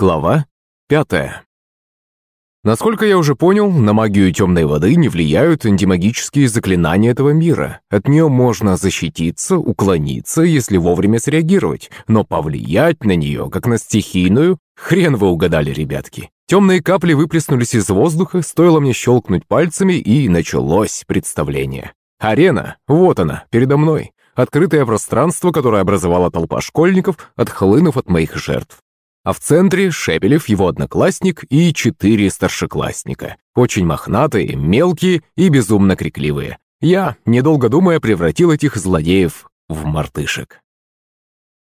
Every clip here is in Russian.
Глава пятая. Насколько я уже понял, на магию темной воды не влияют антимагические заклинания этого мира. От нее можно защититься, уклониться, если вовремя среагировать, но повлиять на нее, как на стихийную, хрен вы угадали, ребятки. Темные капли выплеснулись из воздуха, стоило мне щелкнуть пальцами, и началось представление. Арена, вот она, передо мной. Открытое пространство, которое образовала толпа школьников, отхлынув от моих жертв а в центре Шепелев, его одноклассник и четыре старшеклассника. Очень мохнатые, мелкие и безумно крикливые. Я, недолго думая, превратил этих злодеев в мартышек.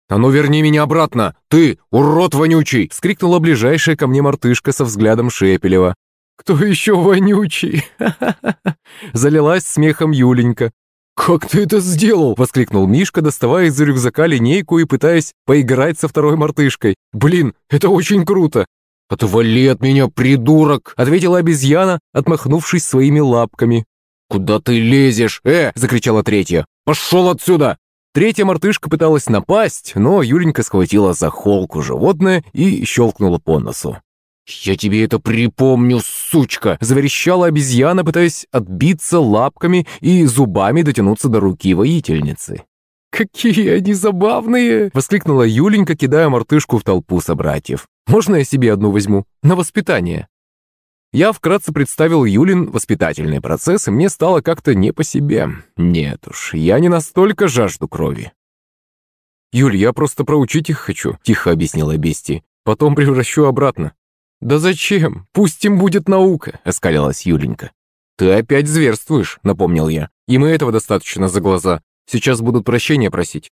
«А ну верни меня обратно! Ты, урод вонючий!» — скрикнула ближайшая ко мне мартышка со взглядом Шепелева. «Кто еще вонючий?» Залилась смехом Юленька. «Как ты это сделал?» – воскликнул Мишка, доставая из рюкзака линейку и пытаясь поиграть со второй мартышкой. «Блин, это очень круто!» «Отвали от меня, придурок!» – ответила обезьяна, отмахнувшись своими лапками. «Куда ты лезешь? Э!» – закричала третья. «Пошел отсюда!» Третья мартышка пыталась напасть, но Юленька схватила за холку животное и щелкнула по носу. «Я тебе это припомню, сучка!» – заверещала обезьяна, пытаясь отбиться лапками и зубами дотянуться до руки воительницы. «Какие они забавные!» – воскликнула Юленька, кидая мартышку в толпу собратьев. «Можно я себе одну возьму? На воспитание?» Я вкратце представил Юлин воспитательный процесс, и мне стало как-то не по себе. Нет уж, я не настолько жажду крови. «Юль, я просто проучить их хочу», – тихо объяснила Бести. «Потом превращу обратно». «Да зачем? Пусть им будет наука», — оскалилась Юленька. «Ты опять зверствуешь», — напомнил я. «Им и этого достаточно за глаза. Сейчас будут прощения просить».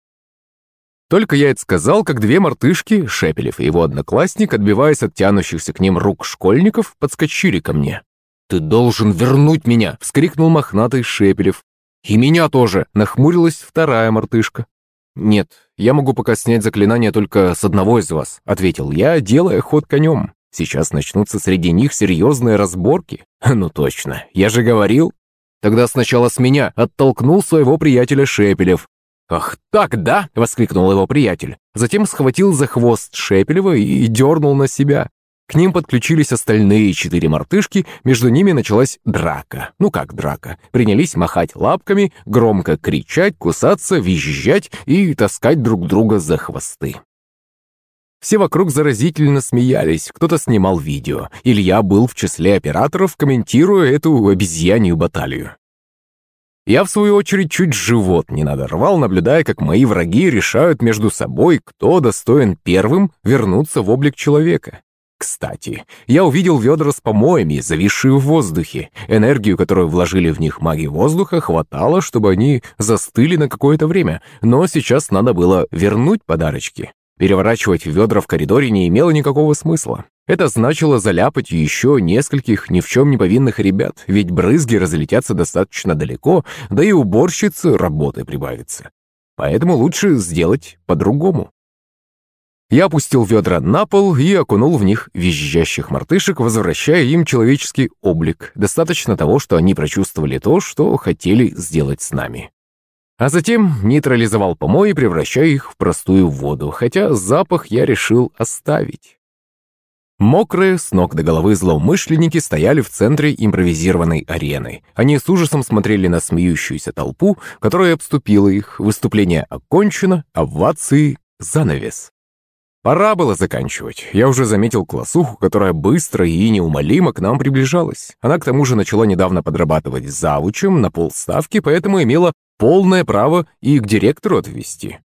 Только я это сказал, как две мартышки, Шепелев и его одноклассник, отбиваясь от тянущихся к ним рук школьников, подскочили ко мне. «Ты должен вернуть меня!» — вскрикнул мохнатый Шепелев. «И меня тоже!» — нахмурилась вторая мартышка. «Нет, я могу пока снять заклинание только с одного из вас», — ответил я, делая ход конем. Сейчас начнутся среди них серьезные разборки. Ну точно, я же говорил. Тогда сначала с меня оттолкнул своего приятеля Шепелев. «Ах так, да?» — воскликнул его приятель. Затем схватил за хвост Шепелева и дернул на себя. К ним подключились остальные четыре мартышки, между ними началась драка. Ну как драка? Принялись махать лапками, громко кричать, кусаться, визжать и таскать друг друга за хвосты. Все вокруг заразительно смеялись, кто-то снимал видео. Илья был в числе операторов, комментируя эту обезьянью баталию. Я, в свою очередь, чуть живот не надорвал, наблюдая, как мои враги решают между собой, кто достоин первым вернуться в облик человека. Кстати, я увидел ведра с помоями, зависшие в воздухе. Энергию, которую вложили в них маги воздуха, хватало, чтобы они застыли на какое-то время, но сейчас надо было вернуть подарочки. Переворачивать ведра в коридоре не имело никакого смысла. Это значило заляпать еще нескольких ни в чем не повинных ребят, ведь брызги разлетятся достаточно далеко, да и уборщицы работы прибавится. Поэтому лучше сделать по-другому. Я опустил ведра на пол и окунул в них визжащих мартышек, возвращая им человеческий облик. Достаточно того, что они прочувствовали то, что хотели сделать с нами. А затем нейтрализовал помои, превращая их в простую воду, хотя запах я решил оставить. Мокрые, с ног до головы злоумышленники стояли в центре импровизированной арены. Они с ужасом смотрели на смеющуюся толпу, которая обступила их. Выступление окончено, овации — занавес. Пора было заканчивать. Я уже заметил классуху, которая быстро и неумолимо к нам приближалась. Она к тому же начала недавно подрабатывать завучем на полставки, поэтому имела полное право и к директору отвезти.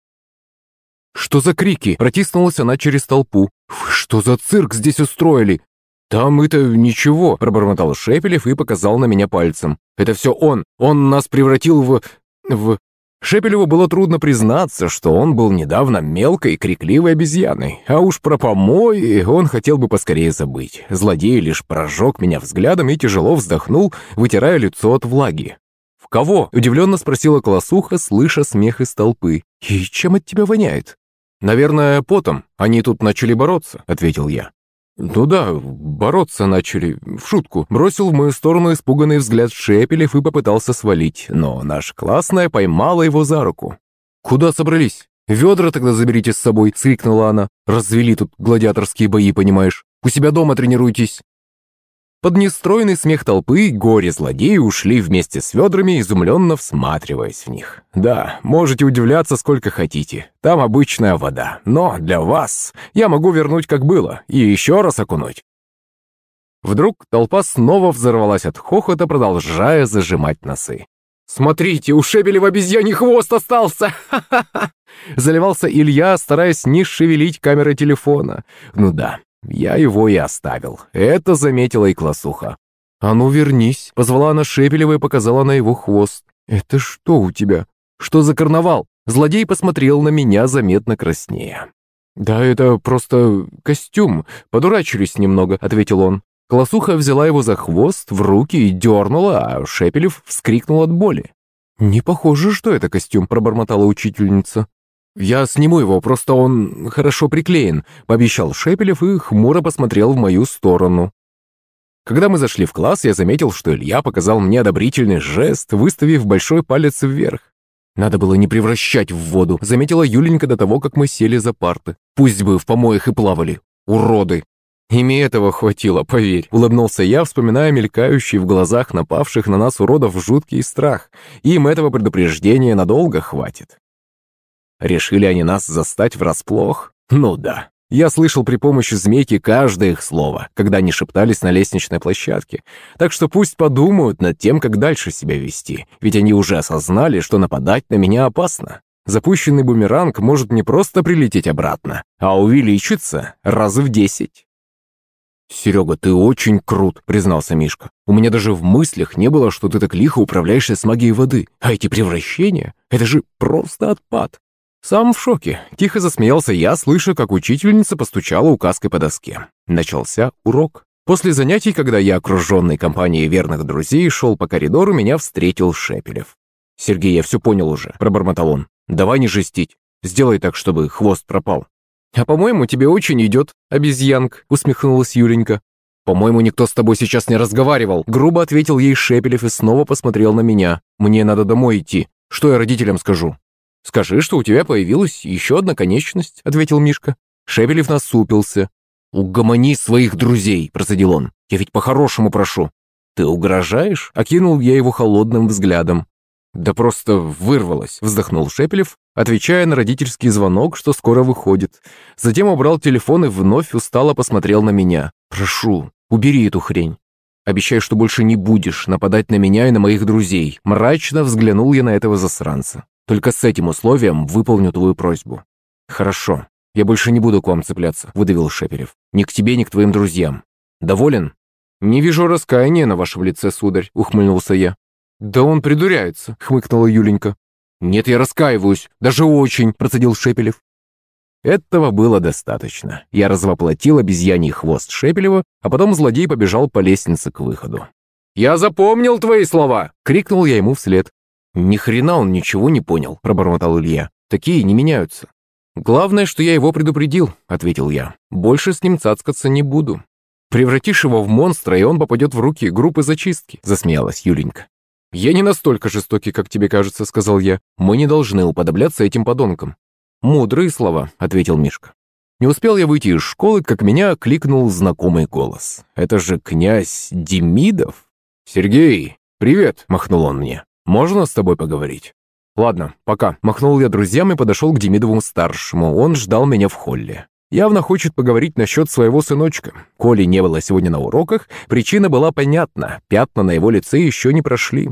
«Что за крики?» – протиснулась она через толпу. «Что за цирк здесь устроили?» «Там это ничего», – пробормотал Шепелев и показал на меня пальцем. «Это все он. Он нас превратил в... в...» Шепелеву было трудно признаться, что он был недавно мелкой, крикливой обезьяной, а уж про помои он хотел бы поскорее забыть. Злодей лишь прожег меня взглядом и тяжело вздохнул, вытирая лицо от влаги. «В кого?» – удивленно спросила Колосуха, слыша смех из толпы. «И чем от тебя воняет?» «Наверное, потом. Они тут начали бороться», – ответил я. «Ну да, бороться начали. В шутку. Бросил в мою сторону испуганный взгляд Шепелев и попытался свалить, но наша классная поймала его за руку. «Куда собрались?» «Ведра тогда заберите с собой», — скрикнула она. «Развели тут гладиаторские бои, понимаешь? У себя дома тренируйтесь». Под нестройный смех толпы горе-злодеи ушли вместе с ведрами, изумленно всматриваясь в них. «Да, можете удивляться сколько хотите. Там обычная вода. Но для вас я могу вернуть как было и еще раз окунуть». Вдруг толпа снова взорвалась от хохота, продолжая зажимать носы. «Смотрите, у Шебелева обезьяний хвост остался! Ха-ха-ха!» Заливался Илья, стараясь не шевелить камерой телефона. «Ну да, я его и оставил. Это заметила и классуха. «А ну вернись!» — позвала она Шепелева и показала на его хвост. «Это что у тебя? Что за карнавал?» Злодей посмотрел на меня заметно краснее. «Да это просто костюм. Подурачились немного», — ответил он. Классуха взяла его за хвост в руки и дернула, а Шепелев вскрикнул от боли. «Не похоже, что это костюм», — пробормотала учительница. «Я сниму его, просто он хорошо приклеен», — пообещал Шепелев и хмуро посмотрел в мою сторону. Когда мы зашли в класс, я заметил, что Илья показал мне одобрительный жест, выставив большой палец вверх. Надо было не превращать в воду, заметила Юленька до того, как мы сели за парты. Пусть бы в помоях и плавали. Уроды. Ими этого хватило, поверь. Улыбнулся я, вспоминая мелькающий в глазах напавших на нас уродов жуткий страх. Им этого предупреждения надолго хватит. Решили они нас застать врасплох? Ну да. Я слышал при помощи змейки каждое их слово, когда они шептались на лестничной площадке. Так что пусть подумают над тем, как дальше себя вести, ведь они уже осознали, что нападать на меня опасно. Запущенный бумеранг может не просто прилететь обратно, а увеличиться раза в десять. «Серега, ты очень крут», — признался Мишка. «У меня даже в мыслях не было, что ты так лихо управляешься с магией воды. А эти превращения — это же просто отпад. Сам в шоке. Тихо засмеялся я, слыша, как учительница постучала указкой по доске. Начался урок. После занятий, когда я, окруженный компанией верных друзей, шел по коридору, меня встретил Шепелев. «Сергей, я все понял уже», — пробормотал он. «Давай не жестить. Сделай так, чтобы хвост пропал». «А по-моему, тебе очень идет, обезьянк», — усмехнулась Юленька. «По-моему, никто с тобой сейчас не разговаривал», — грубо ответил ей Шепелев и снова посмотрел на меня. «Мне надо домой идти. Что я родителям скажу?» «Скажи, что у тебя появилась еще одна конечность», — ответил Мишка. Шепелев насупился. «Угомони своих друзей», — процедил он. «Я ведь по-хорошему прошу». «Ты угрожаешь?» — окинул я его холодным взглядом. «Да просто вырвалось», — вздохнул Шепелев, отвечая на родительский звонок, что скоро выходит. Затем убрал телефон и вновь устало посмотрел на меня. «Прошу, убери эту хрень. Обещаю, что больше не будешь нападать на меня и на моих друзей». Мрачно взглянул я на этого засранца. Только с этим условием выполню твою просьбу». «Хорошо. Я больше не буду к вам цепляться», — выдавил Шеперев. «Ни к тебе, ни к твоим друзьям. Доволен?» «Не вижу раскаяния на вашем лице, сударь», — ухмыльнулся я. «Да он придуряется», — хмыкнула Юленька. «Нет, я раскаиваюсь, даже очень», — процедил Шепелев. Этого было достаточно. Я развоплотил обезьяний хвост Шепелева, а потом злодей побежал по лестнице к выходу. «Я запомнил твои слова!» — крикнул я ему вслед. «Ни хрена он ничего не понял», — пробормотал Илья. «Такие не меняются». «Главное, что я его предупредил», — ответил я. «Больше с ним цацкаться не буду». «Превратишь его в монстра, и он попадет в руки группы зачистки», — засмеялась Юленька. «Я не настолько жестокий, как тебе кажется», — сказал я. «Мы не должны уподобляться этим подонкам». «Мудрые слова», — ответил Мишка. Не успел я выйти из школы, как меня кликнул знакомый голос. «Это же князь Демидов?» «Сергей, привет!» — махнул он мне. Можно с тобой поговорить?» «Ладно, пока». Махнул я друзьям и подошел к Демидову-старшему. Он ждал меня в холле. Явно хочет поговорить насчет своего сыночка. Коли не было сегодня на уроках, причина была понятна. Пятна на его лице еще не прошли.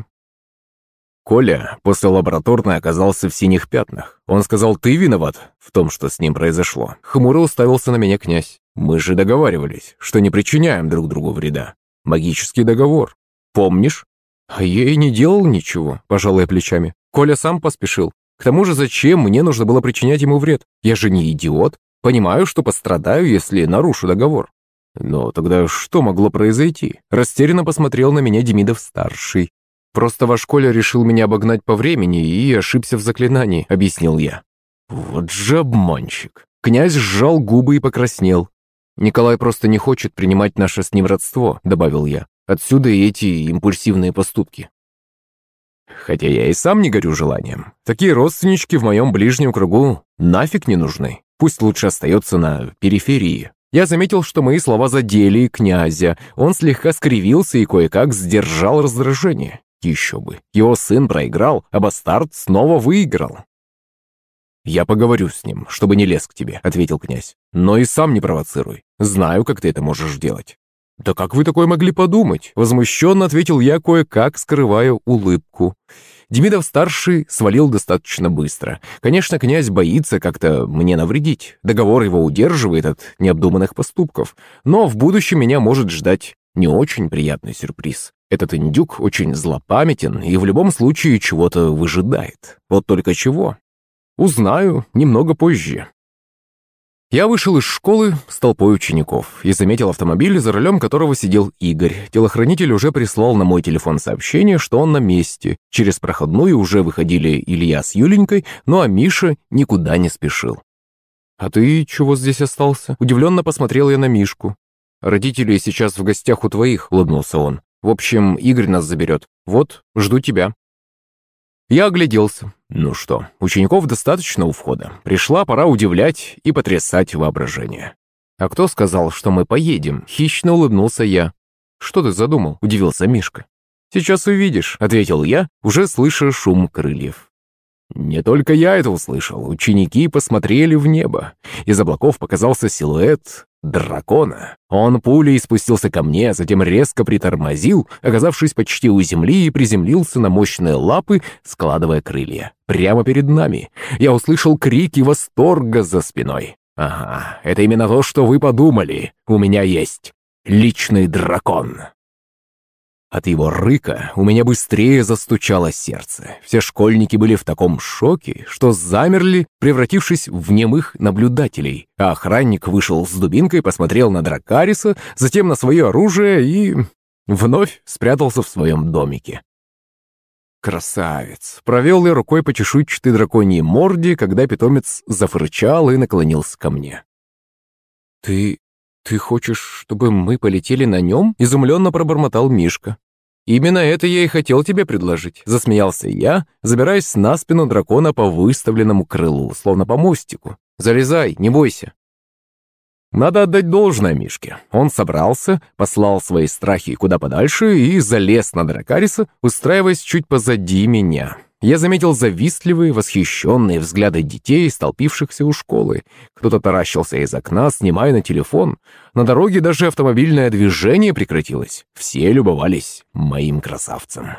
Коля после лабораторной оказался в синих пятнах. Он сказал, ты виноват в том, что с ним произошло. Хмуро уставился на меня князь. Мы же договаривались, что не причиняем друг другу вреда. Магический договор. Помнишь? «А я и не делал ничего», – пожал я плечами. «Коля сам поспешил. К тому же зачем мне нужно было причинять ему вред? Я же не идиот. Понимаю, что пострадаю, если нарушу договор». «Но тогда что могло произойти?» Растерянно посмотрел на меня Демидов-старший. «Просто ваш Коля решил меня обогнать по времени и ошибся в заклинании», — объяснил я. «Вот же обманщик!» Князь сжал губы и покраснел. «Николай просто не хочет принимать наше с ним родство», — добавил я. Отсюда и эти импульсивные поступки. Хотя я и сам не горю желанием. Такие родственнички в моем ближнем кругу нафиг не нужны. Пусть лучше остается на периферии. Я заметил, что мои слова задели князя. Он слегка скривился и кое-как сдержал раздражение. Еще бы. Его сын проиграл, а бастард снова выиграл. «Я поговорю с ним, чтобы не лез к тебе», — ответил князь. «Но и сам не провоцируй. Знаю, как ты это можешь делать». «Да как вы такое могли подумать?» — возмущенно ответил я, кое-как скрывая улыбку. Демидов-старший свалил достаточно быстро. Конечно, князь боится как-то мне навредить. Договор его удерживает от необдуманных поступков. Но в будущем меня может ждать не очень приятный сюрприз. Этот индюк очень злопамятен и в любом случае чего-то выжидает. Вот только чего? Узнаю немного позже. Я вышел из школы с толпой учеников и заметил автомобиль, за рулем которого сидел Игорь. Телохранитель уже прислал на мой телефон сообщение, что он на месте. Через проходную уже выходили Илья с Юленькой, ну а Миша никуда не спешил. «А ты чего здесь остался?» Удивленно посмотрел я на Мишку. «Родители сейчас в гостях у твоих», — улыбнулся он. «В общем, Игорь нас заберет. Вот, жду тебя». Я огляделся. Ну что, учеников достаточно у входа. Пришла пора удивлять и потрясать воображение. «А кто сказал, что мы поедем?» Хищно улыбнулся я. «Что ты задумал?» – удивился Мишка. «Сейчас увидишь», – ответил я, уже слыша шум крыльев. Не только я это услышал. Ученики посмотрели в небо. Из облаков показался силуэт дракона. Он пулей спустился ко мне, затем резко притормозил, оказавшись почти у земли и приземлился на мощные лапы, складывая крылья. Прямо перед нами. Я услышал крики восторга за спиной. «Ага, это именно то, что вы подумали. У меня есть личный дракон». От его рыка у меня быстрее застучало сердце. Все школьники были в таком шоке, что замерли, превратившись в немых наблюдателей. А охранник вышел с дубинкой, посмотрел на Дракариса, затем на свое оружие и... вновь спрятался в своем домике. Красавец! Провел я рукой по чешуйчатой драконьей морде, когда питомец зафырчал и наклонился ко мне. «Ты... ты хочешь, чтобы мы полетели на нем?» — изумленно пробормотал Мишка. «Именно это я и хотел тебе предложить», — засмеялся я, забираясь на спину дракона по выставленному крылу, словно по мостику. «Залезай, не бойся». Надо отдать должное Мишке. Он собрался, послал свои страхи куда подальше и залез на Дракариса, устраиваясь чуть позади меня я заметил завистливые, восхищенные взгляды детей, столпившихся у школы. Кто-то таращился из окна, снимая на телефон. На дороге даже автомобильное движение прекратилось. Все любовались моим красавцем.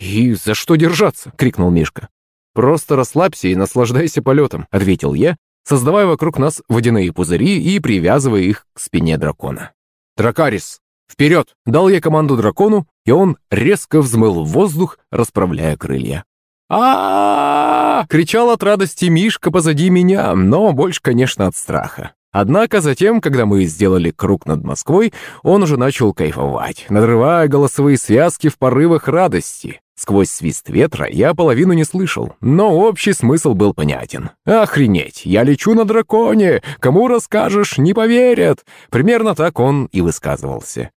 «И за что держаться?» — крикнул Мишка. «Просто расслабься и наслаждайся полетом», — ответил я, создавая вокруг нас водяные пузыри и привязывая их к спине дракона. «Дракарис, вперед!» — дал я команду дракону, и он резко взмыл в воздух, расправляя крылья. а, кричал от радости Мишка позади меня, но больше, конечно, от страха. Однако затем, когда мы сделали круг над Москвой, он уже начал кайфовать, надрывая голосовые связки в порывах радости. Сквозь свист ветра я половину не слышал, но общий смысл был понятен. «Охренеть, я лечу на драконе! Кому расскажешь, не поверят!» Примерно так он и высказывался.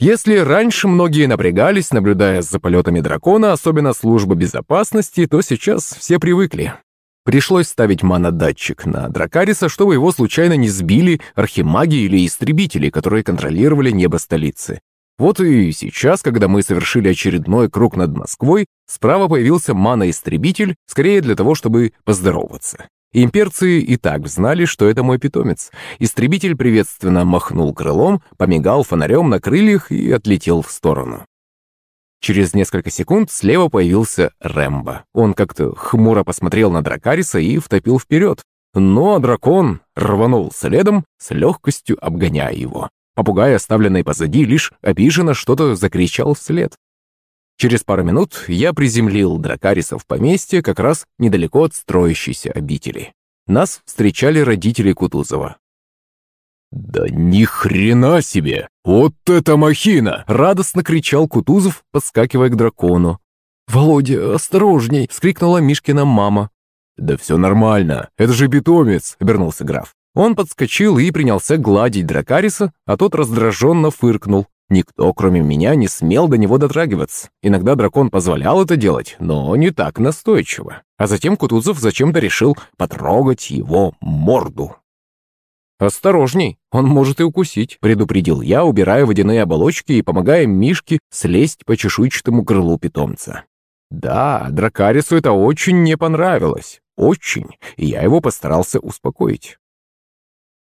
Если раньше многие напрягались, наблюдая за полетами дракона, особенно служба безопасности, то сейчас все привыкли. Пришлось ставить манодатчик на Дракариса, чтобы его случайно не сбили архимаги или истребители, которые контролировали небо столицы. Вот и сейчас, когда мы совершили очередной круг над Москвой, справа появился мана-истребитель, скорее для того, чтобы поздороваться. Имперцы и так знали, что это мой питомец. Истребитель приветственно махнул крылом, помигал фонарем на крыльях и отлетел в сторону. Через несколько секунд слева появился Рэмбо. Он как-то хмуро посмотрел на Дракариса и втопил вперед. А дракон рванул следом, с легкостью обгоняя его. Попугай, оставленный позади, лишь обиженно что-то закричал вслед. Через пару минут я приземлил Дракариса в поместье как раз недалеко от строящейся обители. Нас встречали родители Кутузова. «Да ни хрена себе! Вот это махина!» — радостно кричал Кутузов, подскакивая к дракону. «Володя, осторожней!» — вскрикнула Мишкина мама. «Да все нормально, это же питомец!» — обернулся граф. Он подскочил и принялся гладить Дракариса, а тот раздраженно фыркнул. Никто, кроме меня, не смел до него дотрагиваться. Иногда дракон позволял это делать, но не так настойчиво. А затем Кутузов зачем-то решил потрогать его морду. «Осторожней, он может и укусить», — предупредил я, убирая водяные оболочки и помогая Мишке слезть по чешуйчатому крылу питомца. Да, Дракарису это очень не понравилось. Очень. И я его постарался успокоить.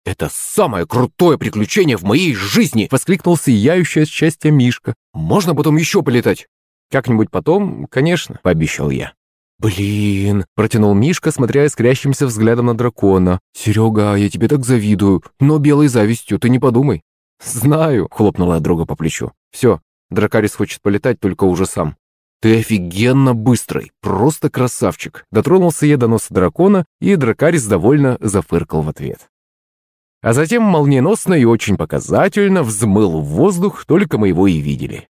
«Это самое крутое приключение в моей жизни!» — воскликнул сияющий от счастья Мишка. «Можно потом еще полетать?» «Как-нибудь потом, конечно», — пообещал я. «Блин!» — протянул Мишка, смотря искрящимся взглядом на дракона. «Серега, я тебе так завидую, но белой завистью ты не подумай». «Знаю», — хлопнула друга по плечу. «Все, Дракарис хочет полетать, только уже сам». «Ты офигенно быстрый, просто красавчик!» Дотронулся я до носа дракона, и Дракарис довольно зафыркал в ответ. А затем молниеносно и очень показательно взмыл в воздух, только мы его и видели.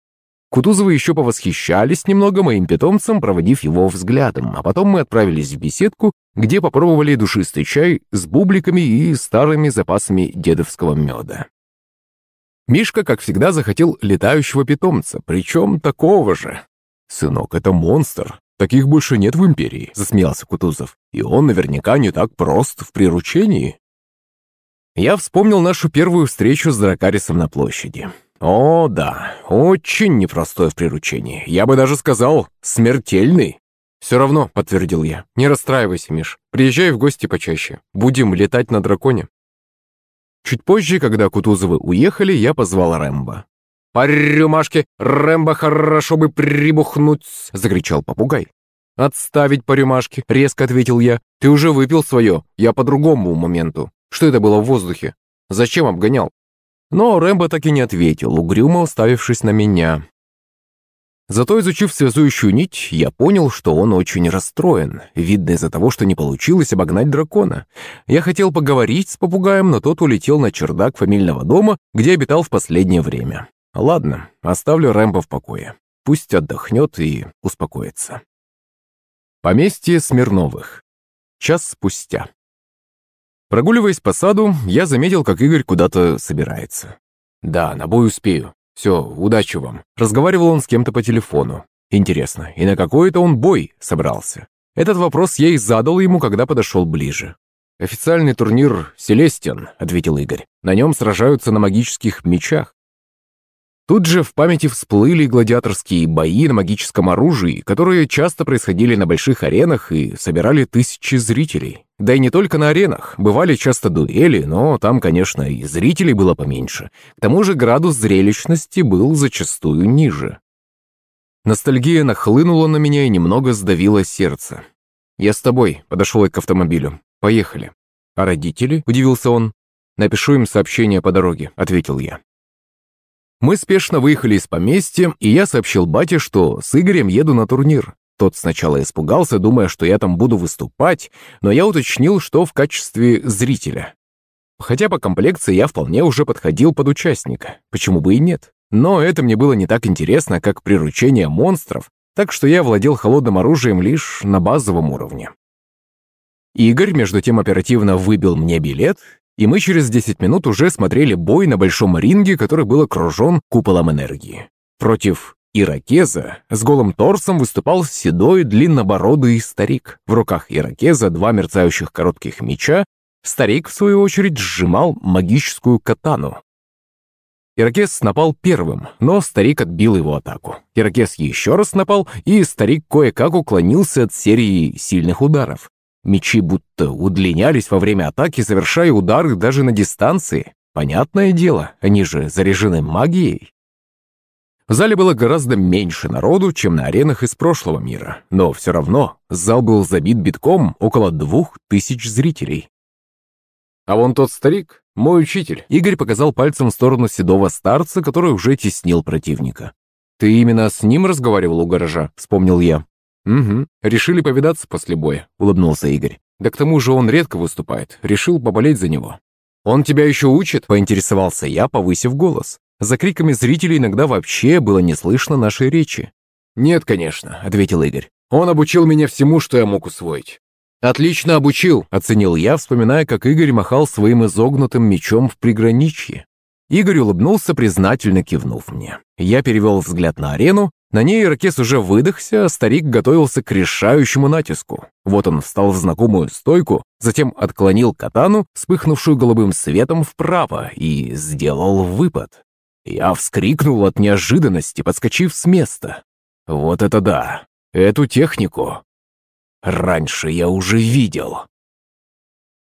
Кутузовы еще повосхищались немного моим питомцем, проводив его взглядом, а потом мы отправились в беседку, где попробовали душистый чай с бубликами и старыми запасами дедовского меда. Мишка, как всегда, захотел летающего питомца, причем такого же. «Сынок, это монстр. Таких больше нет в Империи», — засмеялся Кутузов. «И он наверняка не так прост в приручении». Я вспомнил нашу первую встречу с Дракарисом на площади. О, да, очень непростой в приручении. Я бы даже сказал, смертельный. «Все равно», — подтвердил я, — «не расстраивайся, Миш. Приезжай в гости почаще. Будем летать на драконе». Чуть позже, когда Кутузовы уехали, я позвал Рэмбо. «По рюмашке, Рэмбо, хорошо бы прибухнуть!» — закричал попугай. «Отставить по рюмашке», — резко ответил я. «Ты уже выпил свое, я по другому моменту. Что это было в воздухе? Зачем обгонял?» Но Рэмбо так и не ответил, угрюмо уставившись на меня. Зато, изучив связующую нить, я понял, что он очень расстроен, видно из-за того, что не получилось обогнать дракона. Я хотел поговорить с попугаем, но тот улетел на чердак фамильного дома, где обитал в последнее время. Ладно, оставлю Рэмбо в покое. Пусть отдохнет и успокоится. Поместье Смирновых. Час спустя. Прогуливаясь по саду, я заметил, как Игорь куда-то собирается. «Да, на бой успею. Все, удачи вам», — разговаривал он с кем-то по телефону. Интересно, и на какой это он бой собрался? Этот вопрос я и задал ему, когда подошел ближе. «Официальный турнир «Селестиан», — ответил Игорь. «На нем сражаются на магических мечах. Тут же в памяти всплыли гладиаторские бои на магическом оружии, которые часто происходили на больших аренах и собирали тысячи зрителей. Да и не только на аренах, бывали часто дуэли, но там, конечно, и зрителей было поменьше. К тому же градус зрелищности был зачастую ниже. Ностальгия нахлынула на меня и немного сдавила сердце. «Я с тобой», — подошел я к автомобилю. «Поехали». «А родители?» — удивился он. «Напишу им сообщение по дороге», — ответил я. Мы спешно выехали из поместья, и я сообщил бате, что с Игорем еду на турнир. Тот сначала испугался, думая, что я там буду выступать, но я уточнил, что в качестве зрителя. Хотя по комплекции я вполне уже подходил под участника, почему бы и нет. Но это мне было не так интересно, как приручение монстров, так что я владел холодным оружием лишь на базовом уровне. Игорь, между тем, оперативно выбил мне билет, и мы через 10 минут уже смотрели бой на большом ринге, который был окружен куполом энергии. Против Иракеза с голым торсом выступал седой длиннобородый старик. В руках Иракеза два мерцающих коротких меча. Старик, в свою очередь, сжимал магическую катану. Иракез напал первым, но старик отбил его атаку. Иракез еще раз напал, и старик кое-как уклонился от серии сильных ударов. Мечи будто удлинялись во время атаки, совершая удары даже на дистанции. Понятное дело, они же заряжены магией. В зале было гораздо меньше народу, чем на аренах из прошлого мира, но все равно зал был забит битком около двух тысяч зрителей. А вон тот старик, мой учитель. Игорь показал пальцем в сторону седого старца, который уже теснил противника. «Ты именно с ним разговаривал у гаража?» — вспомнил я. «Угу. Решили повидаться после боя», — улыбнулся Игорь. «Да к тому же он редко выступает. Решил поболеть за него». «Он тебя еще учит?» — поинтересовался я, повысив голос. За криками зрителей иногда вообще было не слышно нашей речи. «Нет, конечно», — ответил Игорь. «Он обучил меня всему, что я мог усвоить». «Отлично обучил», — оценил я, вспоминая, как Игорь махал своим изогнутым мечом в приграничье. Игорь улыбнулся, признательно кивнув мне. Я перевел взгляд на арену. На ней Иракес уже выдохся, а старик готовился к решающему натиску. Вот он встал в знакомую стойку, затем отклонил катану, вспыхнувшую голубым светом вправо, и сделал выпад. Я вскрикнул от неожиданности, подскочив с места. Вот это да! Эту технику раньше я уже видел.